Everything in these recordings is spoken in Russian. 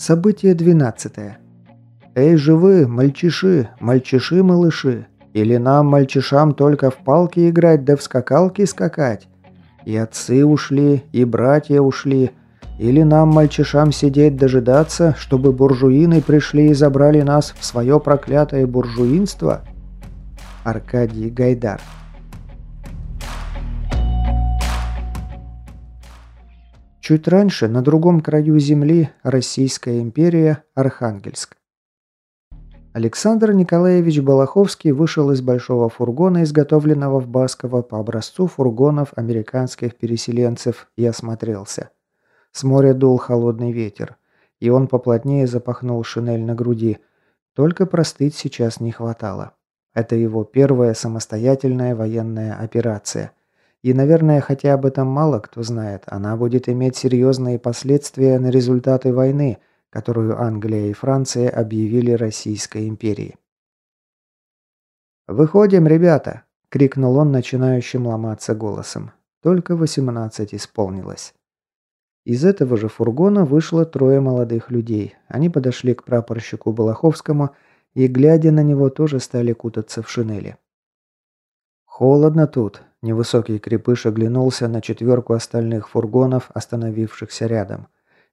Событие 12. Эй, живы, мальчиши, мальчиши-малыши, или нам, мальчишам, только в палки играть да в скакалки скакать? И отцы ушли, и братья ушли, или нам, мальчишам, сидеть дожидаться, чтобы буржуины пришли и забрали нас в свое проклятое буржуинство? Аркадий Гайдар Чуть раньше, на другом краю земли, Российская империя, Архангельск. Александр Николаевич Балаховский вышел из большого фургона, изготовленного в Басково по образцу фургонов американских переселенцев, и осмотрелся. С моря дул холодный ветер, и он поплотнее запахнул шинель на груди. Только простыть сейчас не хватало. Это его первая самостоятельная военная операция. И, наверное, хотя об этом мало кто знает, она будет иметь серьезные последствия на результаты войны, которую Англия и Франция объявили Российской империей. «Выходим, ребята!» – крикнул он начинающим ломаться голосом. Только восемнадцать исполнилось. Из этого же фургона вышло трое молодых людей. Они подошли к прапорщику Балаховскому и, глядя на него, тоже стали кутаться в шинели. «Холодно тут», – невысокий крепыш оглянулся на четверку остальных фургонов, остановившихся рядом.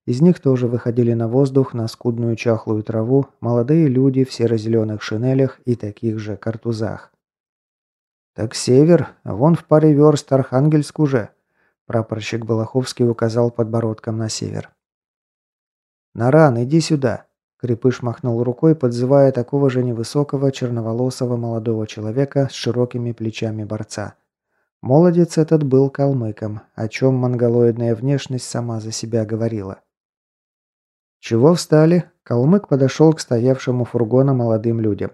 Из них тоже выходили на воздух, на скудную чахлую траву, молодые люди в серо-зеленых шинелях и таких же картузах. «Так север, вон в паре верст Архангельск уже», Прапорщик Балаховский указал подбородком на север. «Наран, иди сюда!» Крепыш махнул рукой, подзывая такого же невысокого, черноволосого молодого человека с широкими плечами борца. Молодец этот был калмыком, о чем монголоидная внешность сама за себя говорила. «Чего встали?» Калмык подошел к стоявшему фургону молодым людям.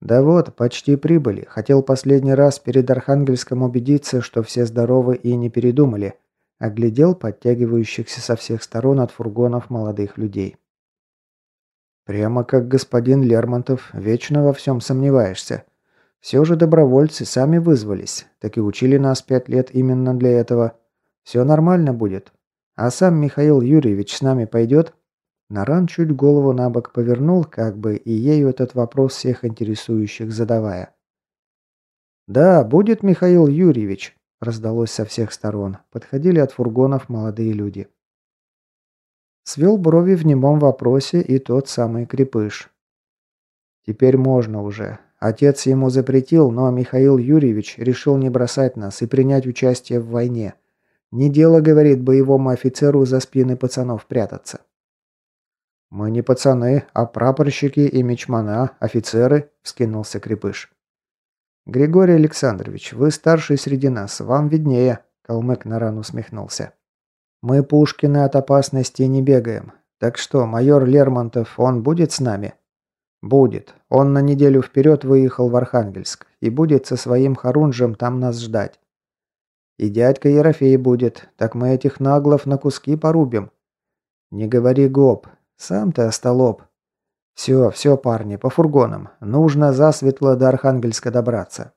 «Да вот, почти прибыли. Хотел последний раз перед Архангельском убедиться, что все здоровы и не передумали». Оглядел подтягивающихся со всех сторон от фургонов молодых людей. «Прямо как господин Лермонтов, вечно во всем сомневаешься. Все же добровольцы сами вызвались, так и учили нас пять лет именно для этого. Все нормально будет. А сам Михаил Юрьевич с нами пойдет?» Наран чуть голову на бок повернул, как бы и ею этот вопрос всех интересующих задавая. «Да, будет Михаил Юрьевич», – раздалось со всех сторон. Подходили от фургонов молодые люди. Свел брови в немом вопросе и тот самый крепыш. «Теперь можно уже. Отец ему запретил, но Михаил Юрьевич решил не бросать нас и принять участие в войне. Не дело, говорит, боевому офицеру за спины пацанов прятаться». «Мы не пацаны, а прапорщики и мечмана, офицеры», – вскинулся Крепыш. «Григорий Александрович, вы старший среди нас, вам виднее», – Калмык на рану усмехнулся. «Мы, Пушкины, от опасности не бегаем. Так что, майор Лермонтов, он будет с нами?» «Будет. Он на неделю вперед выехал в Архангельск и будет со своим Харунжем там нас ждать. И дядька Ерофей будет, так мы этих наглов на куски порубим. Не говори гоп, «Сам ты остолоп». «Все, все, парни, по фургонам. Нужно засветло до Архангельска добраться».